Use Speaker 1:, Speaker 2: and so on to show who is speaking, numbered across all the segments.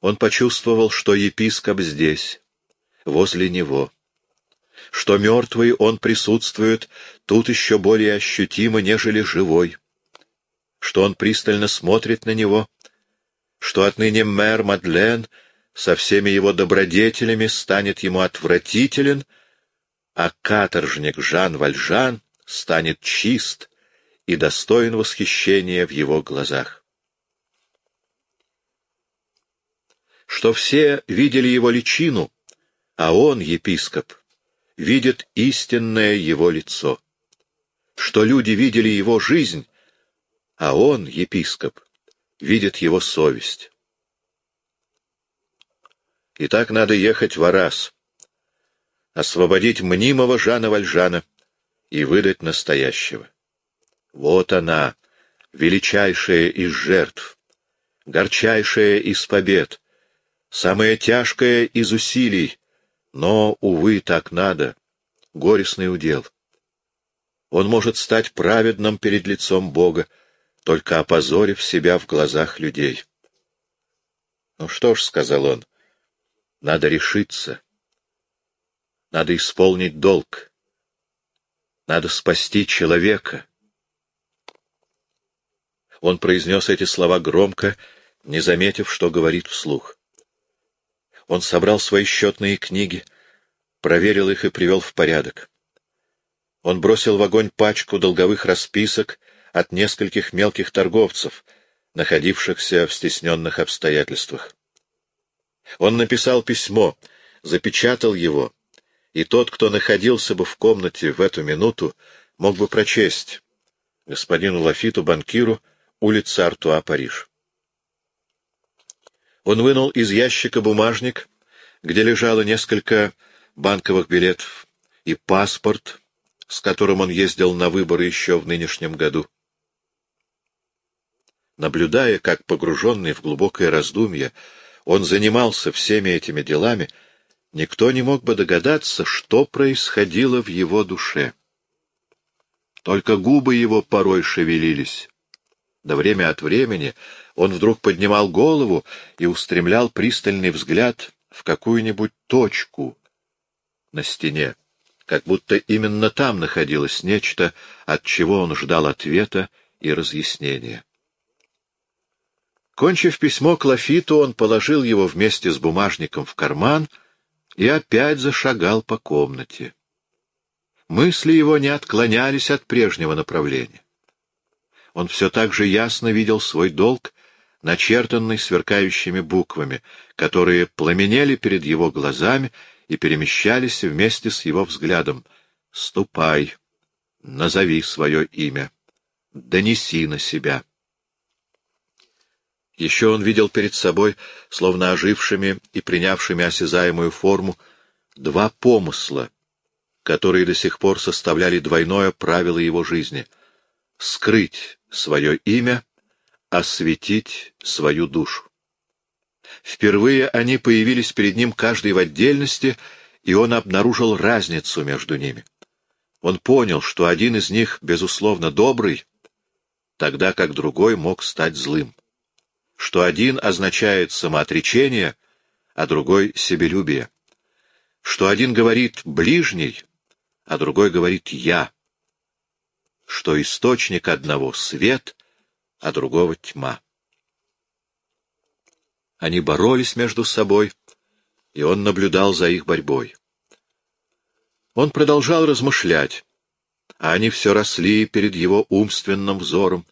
Speaker 1: Он почувствовал, что епископ здесь, возле него, что мертвый он присутствует тут еще более ощутимо, нежели живой, что он пристально смотрит на него, что отныне мэр Мадлен со всеми его добродетелями станет ему отвратителен, а каторжник Жан Вальжан станет чист и достоин восхищения в его глазах. Что все видели его личину, а он, епископ, видит истинное его лицо. Что люди видели его жизнь, а он, епископ, видит его совесть. И так надо ехать в Арас, освободить мнимого Жана Вальжана и выдать настоящего. Вот она, величайшая из жертв, горчайшая из побед, самая тяжкая из усилий, но, увы, так надо, горестный удел. Он может стать праведным перед лицом Бога, только опозорив себя в глазах людей. «Ну что ж», — сказал он, — «надо решиться». Надо исполнить долг. Надо спасти человека. Он произнес эти слова громко, не заметив, что говорит вслух. Он собрал свои счетные книги, проверил их и привел в порядок. Он бросил в огонь пачку долговых расписок от нескольких мелких торговцев, находившихся в стесненных обстоятельствах. Он написал письмо, запечатал его и тот, кто находился бы в комнате в эту минуту, мог бы прочесть господину Лафиту, банкиру, улица Артуа, Париж. Он вынул из ящика бумажник, где лежало несколько банковых билетов, и паспорт, с которым он ездил на выборы еще в нынешнем году. Наблюдая, как погруженный в глубокое раздумье, он занимался всеми этими делами, никто не мог бы догадаться, что происходило в его душе. Только губы его порой шевелились. Да время от времени он вдруг поднимал голову и устремлял пристальный взгляд в какую-нибудь точку на стене, как будто именно там находилось нечто, от чего он ждал ответа и разъяснения. Кончив письмо к Лафиту, он положил его вместе с бумажником в карман — и опять зашагал по комнате. Мысли его не отклонялись от прежнего направления. Он все так же ясно видел свой долг, начертанный сверкающими буквами, которые пламенели перед его глазами и перемещались вместе с его взглядом. «Ступай, назови свое имя, донеси на себя». Еще он видел перед собой, словно ожившими и принявшими осязаемую форму, два помысла, которые до сих пор составляли двойное правило его жизни — скрыть свое имя, осветить свою душу. Впервые они появились перед ним каждый в отдельности, и он обнаружил разницу между ними. Он понял, что один из них, безусловно, добрый, тогда как другой мог стать злым что один означает самоотречение, а другой — себелюбие, что один говорит «ближний», а другой говорит «я», что источник одного — свет, а другого — тьма. Они боролись между собой, и он наблюдал за их борьбой. Он продолжал размышлять, а они все росли перед его умственным взором,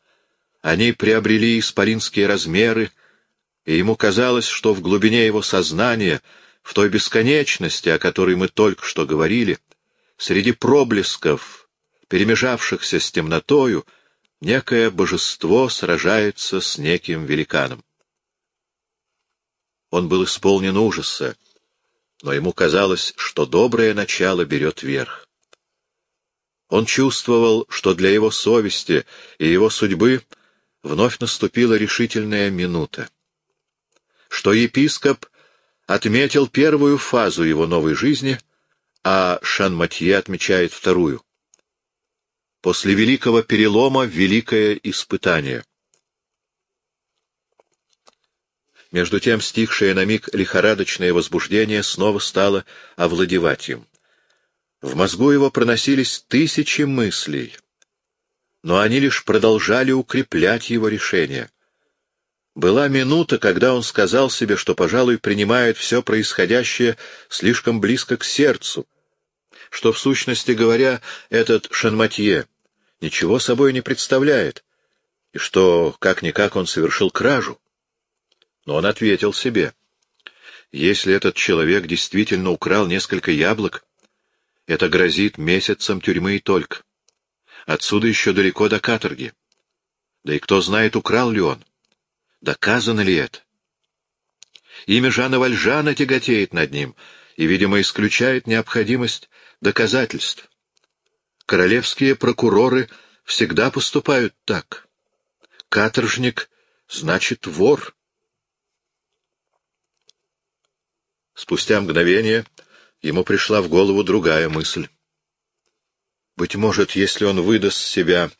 Speaker 1: они приобрели исполинские размеры, и ему казалось, что в глубине его сознания, в той бесконечности, о которой мы только что говорили, среди проблесков, перемежавшихся с темнотою, некое божество сражается с неким великаном. Он был исполнен ужаса, но ему казалось, что доброе начало берет верх. Он чувствовал, что для его совести и его судьбы вновь наступила решительная минута. Что епископ отметил первую фазу его новой жизни, а Шан-Матье отмечает вторую. После великого перелома — великое испытание. Между тем стихшее на миг лихорадочное возбуждение снова стало овладевать им. В мозгу его проносились тысячи мыслей, но они лишь продолжали укреплять его решение. Была минута, когда он сказал себе, что, пожалуй, принимает все происходящее слишком близко к сердцу, что, в сущности говоря, этот Шанматье ничего собой не представляет, и что, как-никак, он совершил кражу. Но он ответил себе, если этот человек действительно украл несколько яблок, это грозит месяцем тюрьмы и только. Отсюда еще далеко до каторги. Да и кто знает, украл ли он. Доказано ли это? Имя Жана Вальжана тяготеет над ним и, видимо, исключает необходимость доказательств. Королевские прокуроры всегда поступают так. Каторжник значит вор. Спустя мгновение ему пришла в голову другая мысль. Быть может, если он выдаст себя,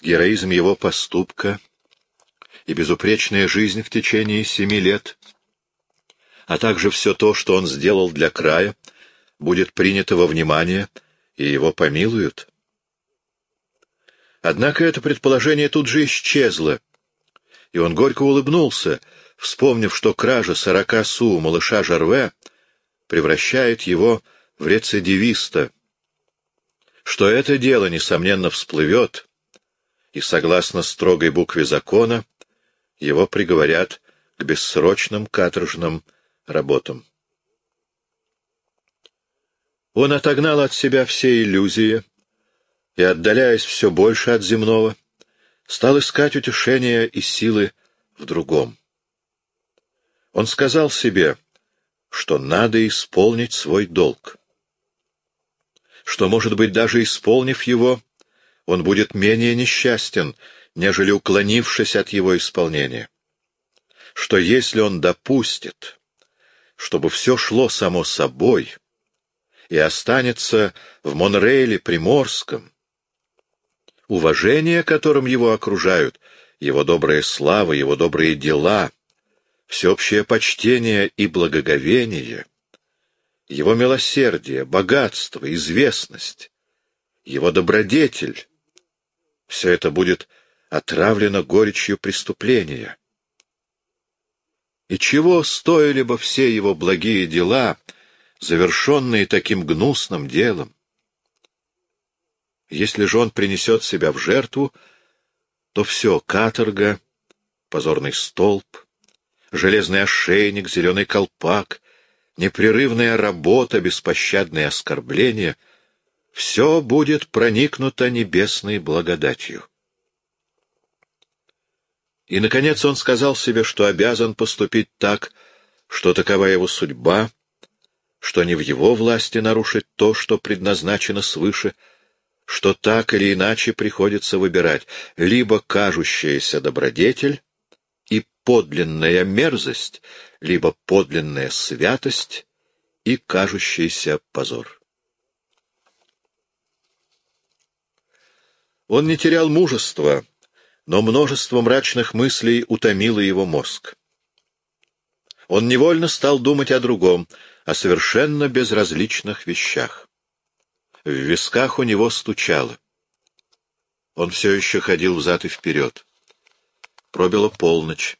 Speaker 1: героизм его поступка и безупречная жизнь в течение семи лет, а также все то, что он сделал для края, будет принято во внимание, и его помилуют. Однако это предположение тут же исчезло, и он горько улыбнулся, вспомнив, что кража сорока су малыша Жарве превращает его в рецидивиста, что это дело, несомненно, всплывет, и, согласно строгой букве закона, его приговорят к бессрочным каторжным работам. Он отогнал от себя все иллюзии и, отдаляясь все больше от земного, стал искать утешения и силы в другом. Он сказал себе, что надо исполнить свой долг, что, может быть, даже исполнив его, он будет менее несчастен, нежели уклонившись от его исполнения, что если он допустит, чтобы все шло само собой и останется в Монрейле Приморском, уважение, которым его окружают, его добрая слава, его добрые дела, всеобщее почтение и благоговение, его милосердие, богатство, известность, его добродетель — все это будет отравлено горечью преступления. И чего стоили бы все его благие дела, завершенные таким гнусным делом? Если же он принесет себя в жертву, то все — каторга, позорный столб, железный ошейник, зеленый колпак, непрерывная работа, беспощадные оскорбления — все будет проникнуто небесной благодатью. И, наконец, он сказал себе, что обязан поступить так, что такова его судьба, что не в его власти нарушить то, что предназначено свыше, что так или иначе приходится выбирать либо кажущаяся добродетель и подлинная мерзость, либо подлинная святость и кажущийся позор. Он не терял мужества, но множество мрачных мыслей утомило его мозг. Он невольно стал думать о другом, о совершенно безразличных вещах. В висках у него стучало. Он все еще ходил взад и вперед. Пробила полночь.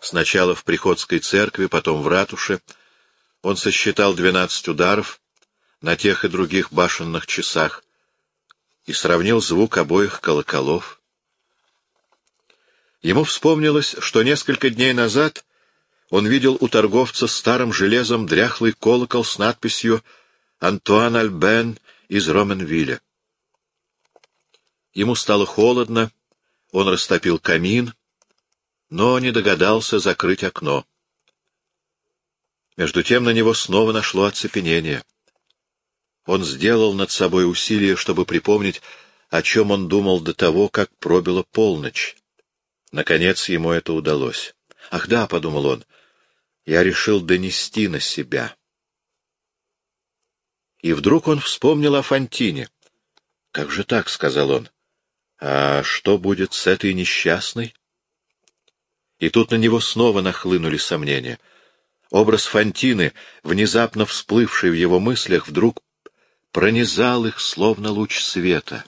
Speaker 1: Сначала в приходской церкви, потом в ратуше. Он сосчитал двенадцать ударов на тех и других башенных часах и сравнил звук обоих колоколов. Ему вспомнилось, что несколько дней назад он видел у торговца старым железом дряхлый колокол с надписью «Антуан Альбен из Роменвилля». Ему стало холодно, он растопил камин, но не догадался закрыть окно. Между тем на него снова нашло оцепенение. Он сделал над собой усилие, чтобы припомнить, о чем он думал до того, как пробила полночь. Наконец ему это удалось. «Ах да», — подумал он, — «я решил донести на себя». И вдруг он вспомнил о Фантине. «Как же так?» — сказал он. «А что будет с этой несчастной?» И тут на него снова нахлынули сомнения. Образ Фантины, внезапно всплывший в его мыслях, вдруг пронизал их, словно луч света.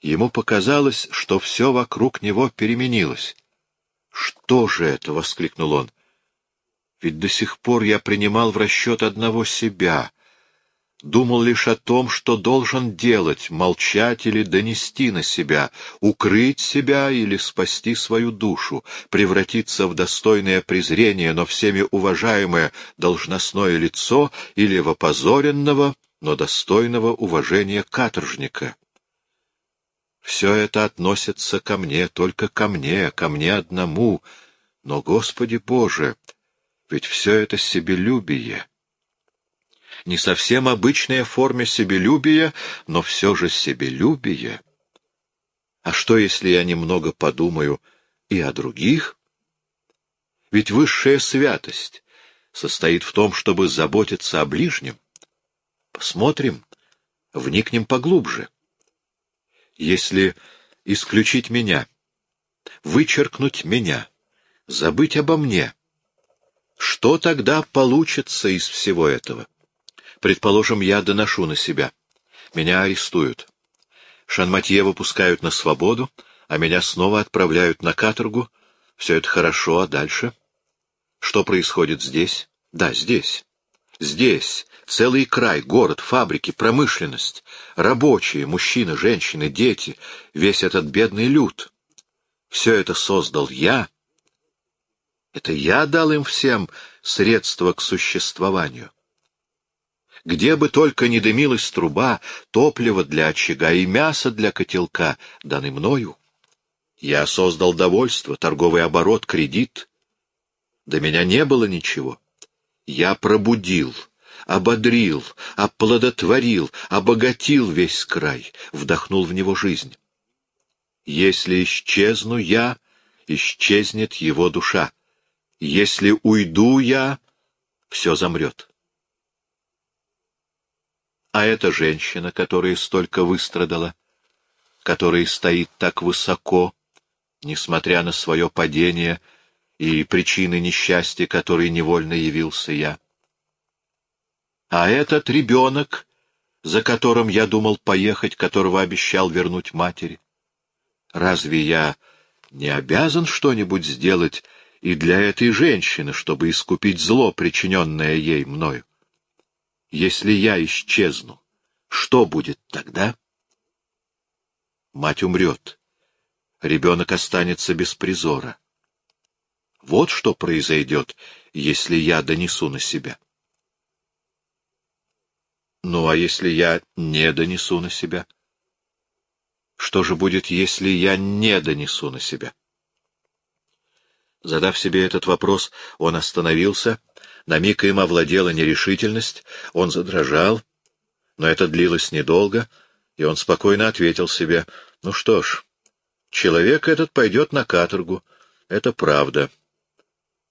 Speaker 1: Ему показалось, что все вокруг него переменилось. «Что же это?» — воскликнул он. «Ведь до сих пор я принимал в расчет одного себя, думал лишь о том, что должен делать, молчать или донести на себя, укрыть себя или спасти свою душу, превратиться в достойное презрение, но всеми уважаемое должностное лицо или в опозоренного, но достойного уважения каторжника. Все это относится ко мне, только ко мне, ко мне одному, но, Господи Боже, ведь все это себелюбие — не совсем обычная форма себелюбия, но все же себелюбие. А что, если я немного подумаю и о других? Ведь высшая святость состоит в том, чтобы заботиться о ближнем. Посмотрим, вникнем поглубже. Если исключить меня, вычеркнуть меня, забыть обо мне, что тогда получится из всего этого? Предположим, я доношу на себя. Меня арестуют. Шанматье выпускают на свободу, а меня снова отправляют на каторгу. Все это хорошо, а дальше? Что происходит здесь? Да, здесь. Здесь целый край, город, фабрики, промышленность, рабочие, мужчины, женщины, дети, весь этот бедный люд. Все это создал я. Это я дал им всем средства к существованию. Где бы только не дымилась труба, топливо для очага и мясо для котелка, даны мною. Я создал довольство, торговый оборот, кредит. До меня не было ничего. Я пробудил, ободрил, оплодотворил, обогатил весь край, вдохнул в него жизнь. Если исчезну я, исчезнет его душа. Если уйду я, все замрет. А эта женщина, которая столько выстрадала, которая стоит так высоко, несмотря на свое падение и причины несчастья, которой невольно явился я. А этот ребенок, за которым я думал поехать, которого обещал вернуть матери. Разве я не обязан что-нибудь сделать и для этой женщины, чтобы искупить зло, причиненное ей мною? Если я исчезну, что будет тогда? Мать умрет. Ребенок останется без призора. Вот что произойдет, если я донесу на себя. Ну, а если я не донесу на себя? Что же будет, если я не донесу на себя? Задав себе этот вопрос, он остановился — на миг им овладела нерешительность, он задрожал, но это длилось недолго, и он спокойно ответил себе, «Ну что ж, человек этот пойдет на каторгу, это правда.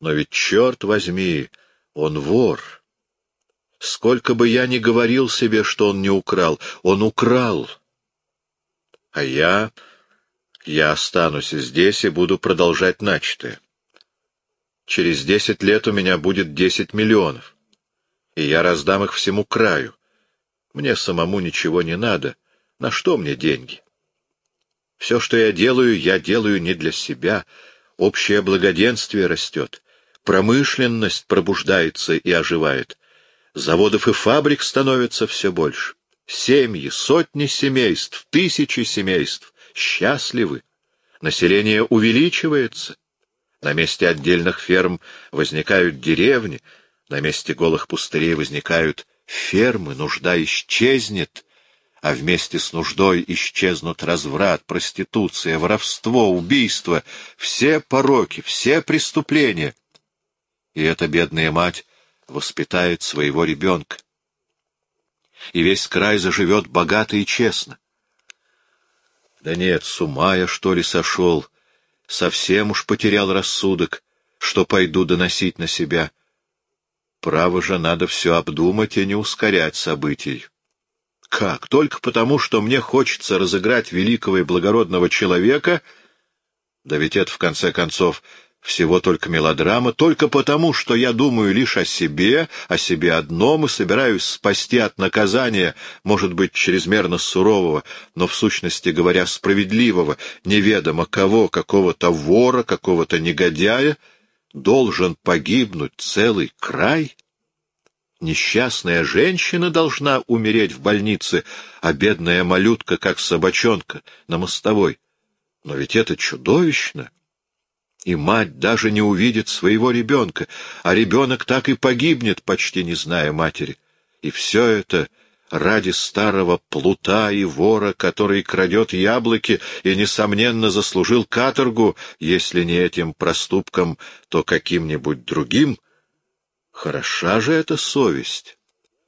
Speaker 1: Но ведь, черт возьми, он вор. Сколько бы я ни говорил себе, что он не украл, он украл. А я... я останусь здесь и буду продолжать начатое. Через десять лет у меня будет десять миллионов, и я раздам их всему краю. Мне самому ничего не надо. На что мне деньги? Все, что я делаю, я делаю не для себя. Общее благоденствие растет. Промышленность пробуждается и оживает. Заводов и фабрик становится все больше. Семьи, сотни семейств, тысячи семейств счастливы. Население увеличивается. На месте отдельных ферм возникают деревни, на месте голых пустырей возникают фермы, нужда исчезнет, а вместе с нуждой исчезнут разврат, проституция, воровство, убийство, все пороки, все преступления. И эта бедная мать воспитает своего ребенка. И весь край заживет богато и честно. Да нет, с ума я, что ли, сошел? совсем уж потерял рассудок, что пойду доносить на себя. Право же, надо все обдумать и не ускорять событий. Как? Только потому, что мне хочется разыграть великого и благородного человека? Да ведь это, в конце концов, всего только мелодрама, только потому, что я думаю лишь о себе, о себе одном и собираюсь спасти от наказания, может быть, чрезмерно сурового, но, в сущности говоря, справедливого, неведомо кого, какого-то вора, какого-то негодяя, должен погибнуть целый край? Несчастная женщина должна умереть в больнице, а бедная малютка, как собачонка, на мостовой. Но ведь это чудовищно! И мать даже не увидит своего ребенка, а ребенок так и погибнет, почти не зная матери. И все это ради старого плута и вора, который крадет яблоки и, несомненно, заслужил каторгу, если не этим проступком, то каким-нибудь другим. Хороша же эта совесть,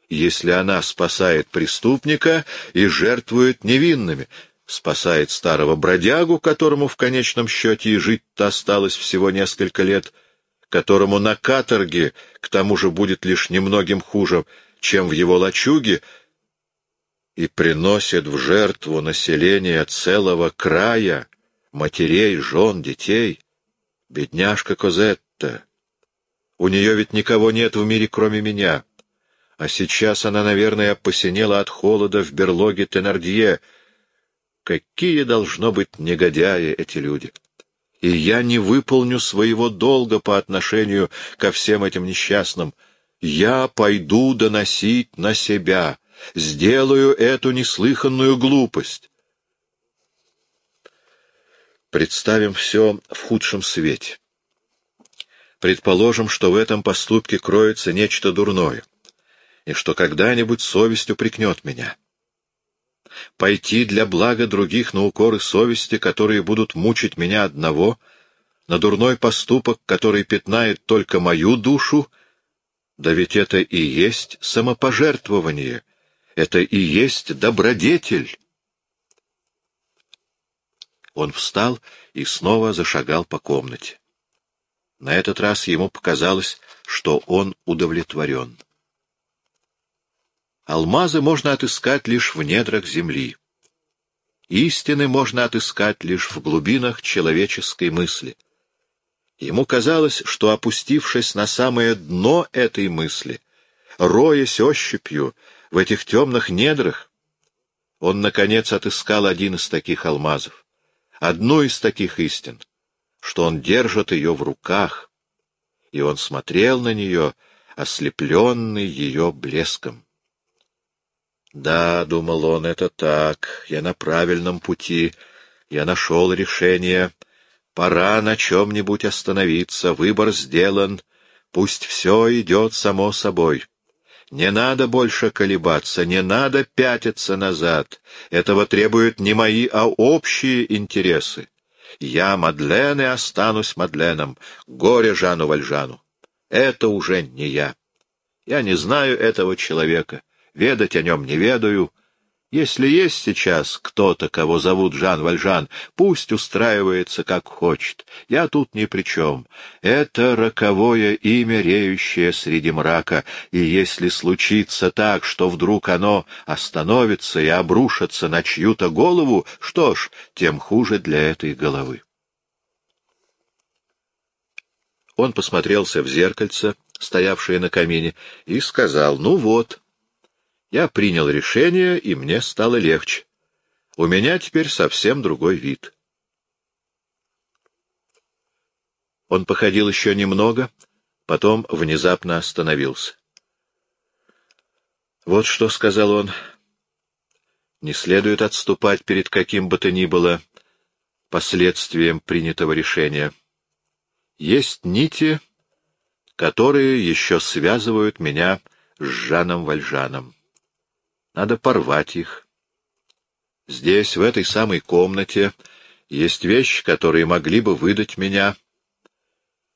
Speaker 1: если она спасает преступника и жертвует невинными, спасает старого бродягу, которому в конечном счете и жить-то осталось всего несколько лет, которому на каторге, к тому же, будет лишь немногим хуже, чем в его лачуге, и приносит в жертву население целого края, матерей, жен, детей. Бедняжка Козетта! У нее ведь никого нет в мире, кроме меня. А сейчас она, наверное, посинела от холода в берлоге Тенардье — Какие, должно быть, негодяи эти люди! И я не выполню своего долга по отношению ко всем этим несчастным. Я пойду доносить на себя, сделаю эту неслыханную глупость. Представим все в худшем свете. Предположим, что в этом поступке кроется нечто дурное, и что когда-нибудь совесть упрекнет меня пойти для блага других на укоры совести, которые будут мучить меня одного, на дурной поступок, который пятнает только мою душу, да ведь это и есть самопожертвование, это и есть добродетель. Он встал и снова зашагал по комнате. На этот раз ему показалось, что он удовлетворен. Алмазы можно отыскать лишь в недрах земли. Истины можно отыскать лишь в глубинах человеческой мысли. Ему казалось, что, опустившись на самое дно этой мысли, роясь ощупью в этих темных недрах, он, наконец, отыскал один из таких алмазов, одну из таких истин, что он держит ее в руках, и он смотрел на нее, ослепленный ее блеском. Да, — думал он, — это так, я на правильном пути, я нашел решение. Пора на чем-нибудь остановиться, выбор сделан, пусть все идет само собой. Не надо больше колебаться, не надо пятиться назад. Этого требуют не мои, а общие интересы. Я Мадлен и останусь Мадленом, горе Жану Вальжану. Это уже не я. Я не знаю этого человека ведать о нем не ведаю. Если есть сейчас кто-то, кого зовут Жан Вальжан, пусть устраивается как хочет. Я тут ни при чем. Это роковое имя, реющее среди мрака, и если случится так, что вдруг оно остановится и обрушится на чью-то голову, что ж, тем хуже для этой головы. Он посмотрелся в зеркальце, стоявшее на камине, и сказал, ну вот, я принял решение, и мне стало легче. У меня теперь совсем другой вид. Он походил еще немного, потом внезапно остановился. «Вот что», — сказал он, — «не следует отступать перед каким бы то ни было последствием принятого решения. Есть нити, которые еще связывают меня с Жаном Вальжаном. Надо порвать их. Здесь, в этой самой комнате, есть вещи, которые могли бы выдать меня,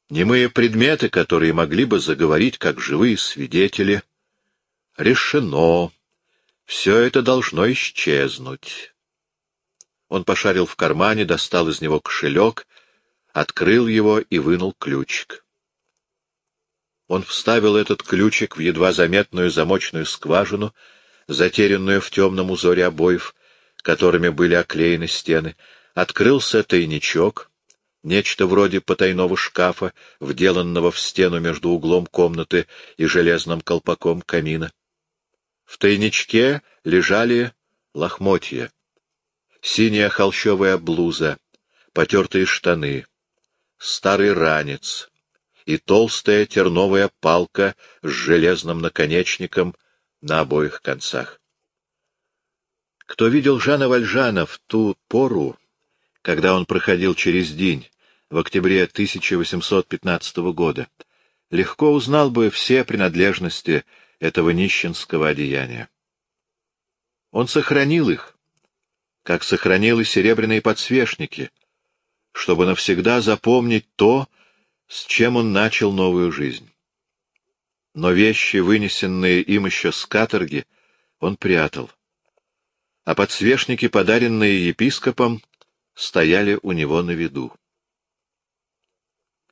Speaker 1: немые предметы, которые могли бы заговорить как живые свидетели. Решено. Все это должно исчезнуть. Он пошарил в кармане, достал из него кошелек, открыл его и вынул ключик. Он вставил этот ключик в едва заметную замочную скважину — затерянную в темном узоре обоев, которыми были оклеены стены, открылся тайничок, нечто вроде потайного шкафа, вделанного в стену между углом комнаты и железным колпаком камина. В тайничке лежали лохмотья, синяя холщовая блуза, потертые штаны, старый ранец и толстая терновая палка с железным наконечником на обоих концах. Кто видел Жана Вальжана в ту пору, когда он проходил через день, в октябре 1815 года, легко узнал бы все принадлежности этого нищенского одеяния. Он сохранил их, как сохранил и серебряные подсвечники, чтобы навсегда запомнить то, с чем он начал новую жизнь. Но вещи, вынесенные им еще с каторги, он прятал. А подсвечники, подаренные епископом, стояли у него на виду.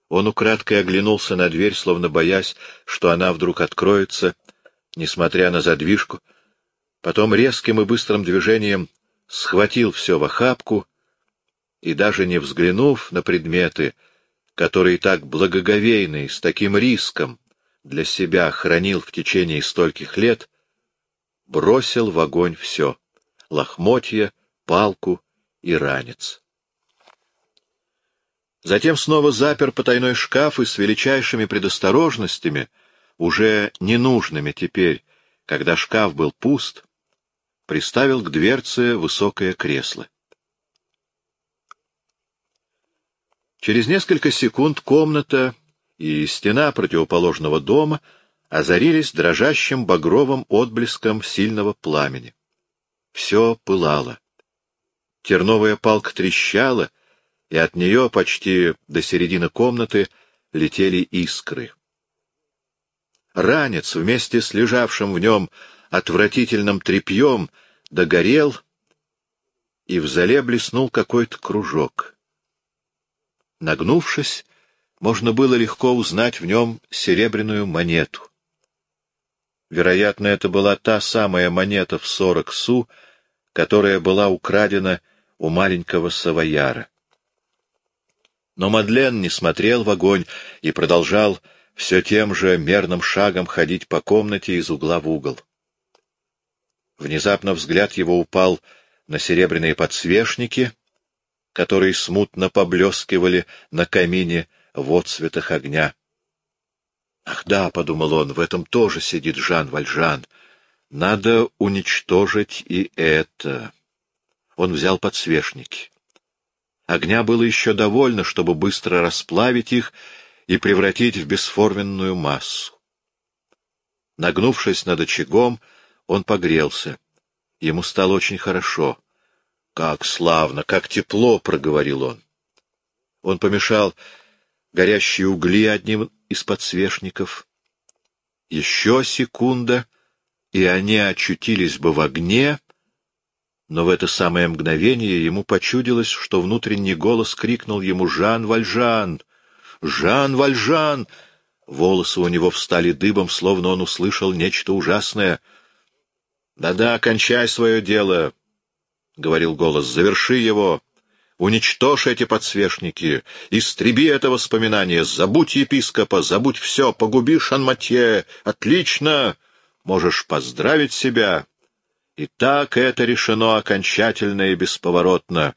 Speaker 1: Он украдкой оглянулся на дверь, словно боясь, что она вдруг откроется, несмотря на задвижку, потом резким и быстрым движением схватил все в охапку и, даже не взглянув на предметы, которые так благоговейно и с таким риском для себя хранил в течение стольких лет, бросил в огонь все — лохмотья, палку и ранец. Затем снова запер потайной шкаф и с величайшими предосторожностями, уже ненужными теперь, когда шкаф был пуст, приставил к дверце высокое кресло. Через несколько секунд комната и стена противоположного дома озарились дрожащим багровым отблеском сильного пламени. Все пылало. Терновая палка трещала, и от нее почти до середины комнаты летели искры. Ранец вместе с лежавшим в нем отвратительным тряпьем догорел, и в зале блеснул какой-то кружок. Нагнувшись, можно было легко узнать в нем серебряную монету. Вероятно, это была та самая монета в сорок су, которая была украдена у маленького савояра. Но Мадлен не смотрел в огонь и продолжал все тем же мерным шагом ходить по комнате из угла в угол. Внезапно взгляд его упал на серебряные подсвечники, которые смутно поблескивали на камине в отцветах огня. «Ах да», — подумал он, — «в этом тоже сидит Жан Вальжан. Надо уничтожить и это». Он взял подсвечники. Огня было еще довольно, чтобы быстро расплавить их и превратить в бесформенную массу. Нагнувшись над очагом, он погрелся. Ему стало очень хорошо. «Как славно, как тепло!» — проговорил он. Он помешал горящие угли одним из подсвечников. Еще секунда, и они очутились бы в огне, но в это самое мгновение ему почудилось, что внутренний голос крикнул ему «Жан Вальжан! Жан Вальжан!» Волосы у него встали дыбом, словно он услышал нечто ужасное. «Да-да, кончай свое дело!» — говорил голос. «Заверши его! Уничтожь эти подсвечники! Истреби это воспоминание! Забудь епископа! Забудь все! Погуби Шанматье! Отлично! Можешь поздравить себя!» И так это решено окончательно и бесповоротно.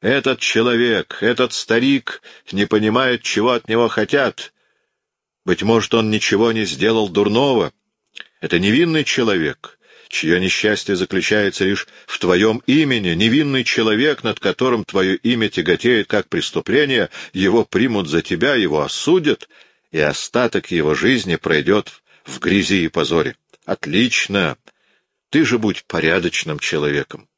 Speaker 1: Этот человек, этот старик не понимает, чего от него хотят. Быть может, он ничего не сделал дурного. Это невинный человек, чье несчастье заключается лишь в твоем имени, невинный человек, над которым твое имя тяготеет как преступление, его примут за тебя, его осудят, и остаток его жизни пройдет в грязи и позоре. Отлично! Ты же будь порядочным человеком.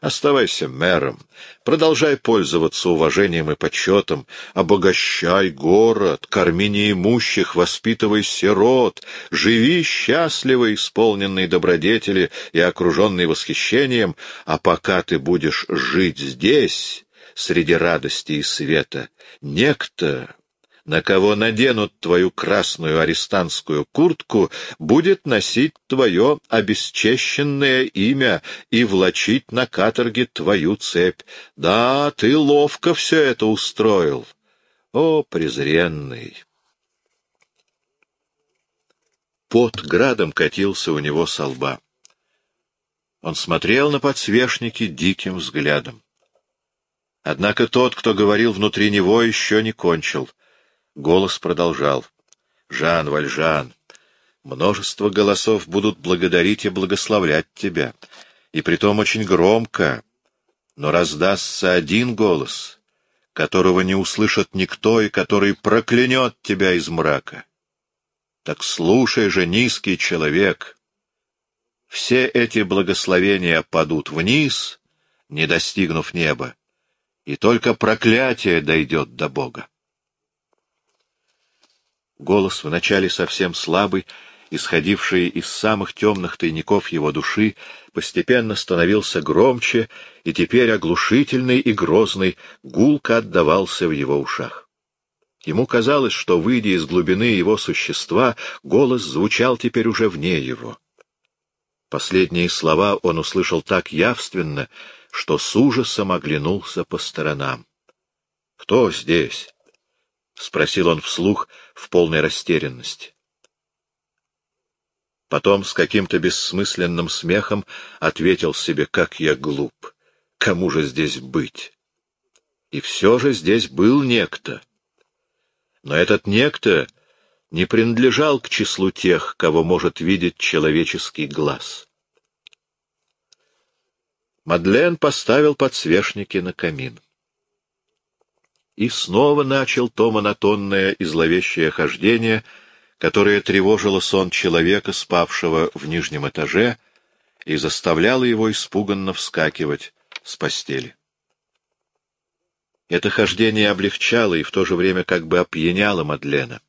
Speaker 1: Оставайся мэром, продолжай пользоваться уважением и почетом, обогащай город, корми неимущих, воспитывай сирот, живи счастливо, исполненный добродетели и окруженный восхищением, а пока ты будешь жить здесь, среди радости и света, некто на кого наденут твою красную арестантскую куртку, будет носить твое обесчещенное имя и влачить на каторге твою цепь. Да, ты ловко все это устроил. О, презренный! Под градом катился у него со лба. Он смотрел на подсвечники диким взглядом. Однако тот, кто говорил внутри него, еще не кончил. Голос продолжал. «Жан, Вальжан, множество голосов будут благодарить и благословлять тебя, и притом очень громко, но раздастся один голос, которого не услышит никто и который проклянет тебя из мрака. Так слушай же, низкий человек, все эти благословения падут вниз, не достигнув неба, и только проклятие дойдет до Бога. Голос вначале совсем слабый, исходивший из самых темных тайников его души, постепенно становился громче, и теперь оглушительный и грозный гулко отдавался в его ушах. Ему казалось, что, выйдя из глубины его существа, голос звучал теперь уже вне его. Последние слова он услышал так явственно, что с ужасом оглянулся по сторонам. — Кто здесь? — спросил он вслух в полной растерянности. Потом с каким-то бессмысленным смехом ответил себе, как я глуп, кому же здесь быть? И все же здесь был некто. Но этот некто не принадлежал к числу тех, кого может видеть человеческий глаз. Мадлен поставил подсвечники на камин. И снова начал то монотонное и зловещее хождение — которая тревожила сон человека, спавшего в нижнем этаже, и заставляла его испуганно вскакивать с постели. Это хождение облегчало и в то же время как бы опьяняло Мадлена.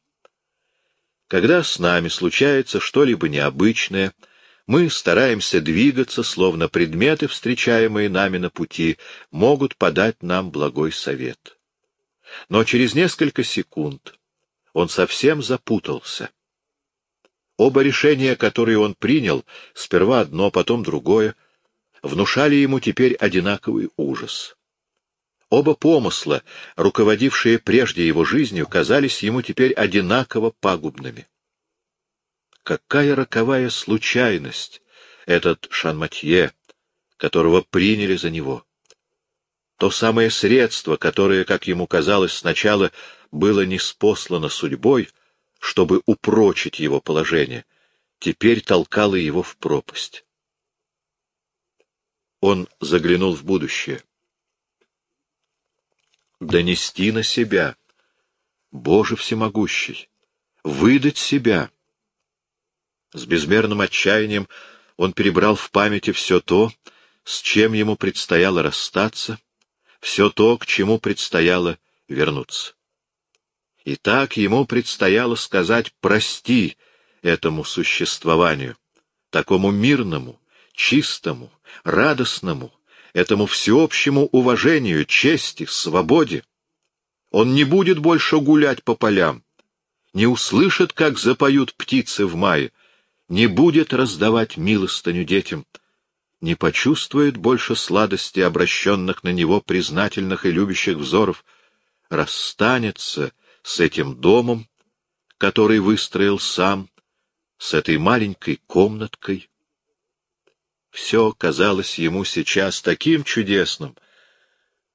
Speaker 1: Когда с нами случается что-либо необычное, мы стараемся двигаться, словно предметы, встречаемые нами на пути, могут подать нам благой совет. Но через несколько секунд он совсем запутался. Оба решения, которые он принял, сперва одно, потом другое, внушали ему теперь одинаковый ужас. Оба помысла, руководившие прежде его жизнью, казались ему теперь одинаково пагубными. Какая роковая случайность этот Шанматье, которого приняли за него! То самое средство, которое, как ему казалось сначала, было неспослано судьбой, чтобы упрочить его положение, теперь толкало его в пропасть. Он заглянул в будущее. Донести на себя, Боже всемогущий, выдать себя. С безмерным отчаянием он перебрал в памяти все то, с чем ему предстояло расстаться, все то, к чему предстояло вернуться. И так ему предстояло сказать «прости» этому существованию, такому мирному, чистому, радостному, этому всеобщему уважению, чести, свободе. Он не будет больше гулять по полям, не услышит, как запоют птицы в мае, не будет раздавать милостыню детям, не почувствует больше сладости обращенных на него признательных и любящих взоров, расстанется — с этим домом, который выстроил сам, с этой маленькой комнаткой. Все казалось ему сейчас таким чудесным.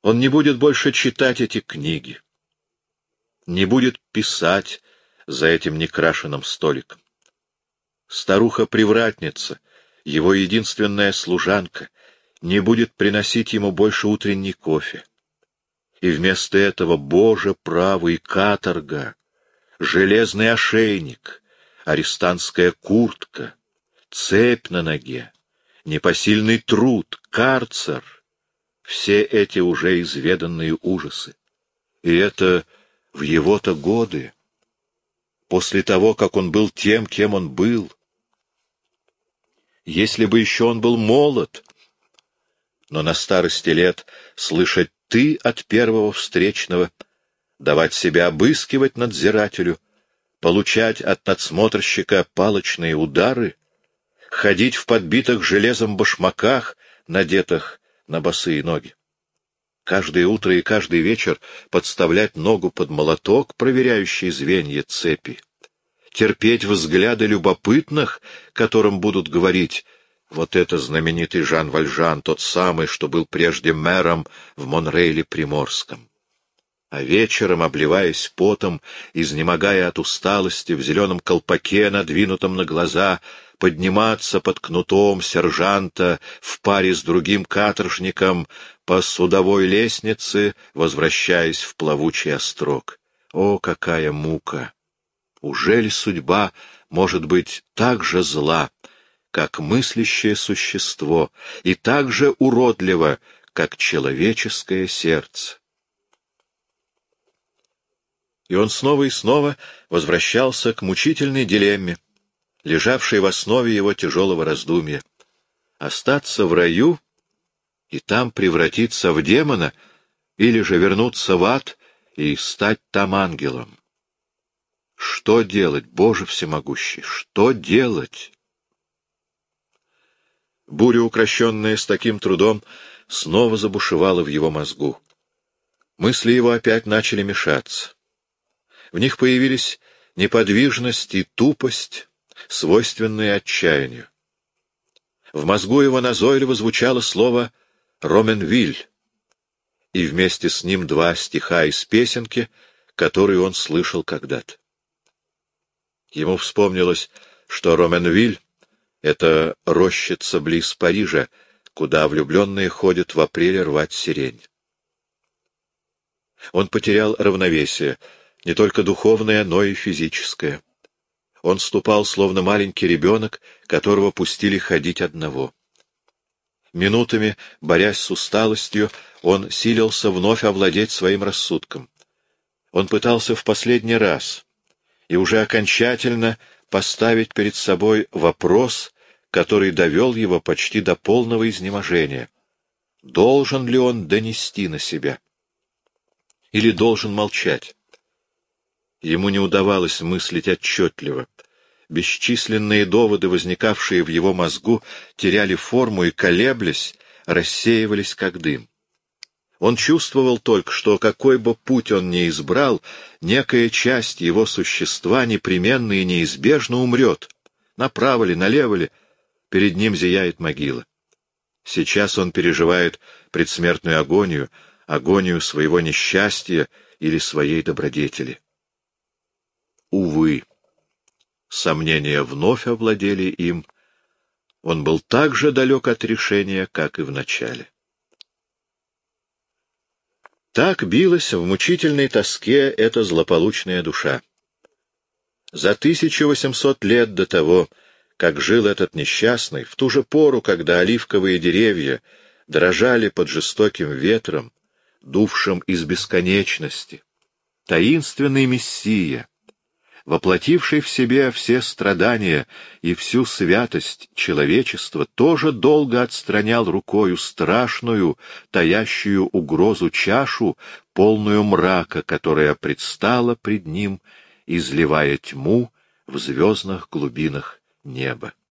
Speaker 1: Он не будет больше читать эти книги, не будет писать за этим некрашенным столиком. Старуха-привратница, его единственная служанка, не будет приносить ему больше утренний кофе и вместо этого, Боже, правый каторга, железный ошейник, арестантская куртка, цепь на ноге, непосильный труд, карцер — все эти уже изведанные ужасы. И это в его-то годы, после того, как он был тем, кем он был. Если бы еще он был молод, но на старости лет слышать ты от первого встречного, давать себя обыскивать надзирателю, получать от надсмотрщика палочные удары, ходить в подбитых железом башмаках, надетых на босые ноги. каждое утро и каждый вечер подставлять ногу под молоток, проверяющий звенья цепи, терпеть взгляды любопытных, которым будут говорить «Вот это знаменитый Жан Вальжан, тот самый, что был прежде мэром в Монрейле Приморском». А вечером, обливаясь потом, изнемогая от усталости, в зеленом колпаке, надвинутом на глаза, подниматься под кнутом сержанта в паре с другим каторжником по судовой лестнице, возвращаясь в плавучий острог. О, какая мука! Ужели судьба может быть так же зла, как мыслящее существо, и так же уродлива, как человеческое сердце? И он снова и снова возвращался к мучительной дилемме, лежавшей в основе его тяжелого раздумья. Остаться в раю и там превратиться в демона, или же вернуться в ад и стать там ангелом. Что делать, Боже всемогущий, что делать? Буря, укращенная с таким трудом, снова забушевала в его мозгу. Мысли его опять начали мешаться. В них появились неподвижность и тупость, свойственные отчаянию. В мозгу его назойливо звучало слово «Роменвиль», и вместе с ним два стиха из песенки, которые он слышал когда-то. Ему вспомнилось, что Роменвиль — это рощица близ Парижа, куда влюбленные ходят в апреле рвать сирень. Он потерял равновесие, не только духовное, но и физическое. Он ступал, словно маленький ребенок, которого пустили ходить одного. Минутами, борясь с усталостью, он силился вновь овладеть своим рассудком. Он пытался в последний раз и уже окончательно поставить перед собой вопрос, который довел его почти до полного изнеможения. Должен ли он донести на себя? Или должен молчать? Ему не удавалось мыслить отчетливо. Бесчисленные доводы, возникавшие в его мозгу, теряли форму и, колеблясь, рассеивались как дым. Он чувствовал только, что какой бы путь он ни избрал, некая часть его существа непременно и неизбежно умрет. Направо ли, налево ли, перед ним зияет могила. Сейчас он переживает предсмертную агонию, агонию своего несчастья или своей добродетели. Увы, сомнения вновь овладели им. Он был так же далек от решения, как и в начале. Так билась в мучительной тоске эта злополучная душа. За 1800 лет до того, как жил этот несчастный, в ту же пору, когда оливковые деревья дрожали под жестоким ветром, дувшим из бесконечности, таинственный Мессия, воплотивший в себе все страдания и всю святость человечества, тоже долго отстранял рукою страшную, таящую угрозу чашу, полную мрака, которая предстала пред ним, изливая тьму в звездных глубинах неба.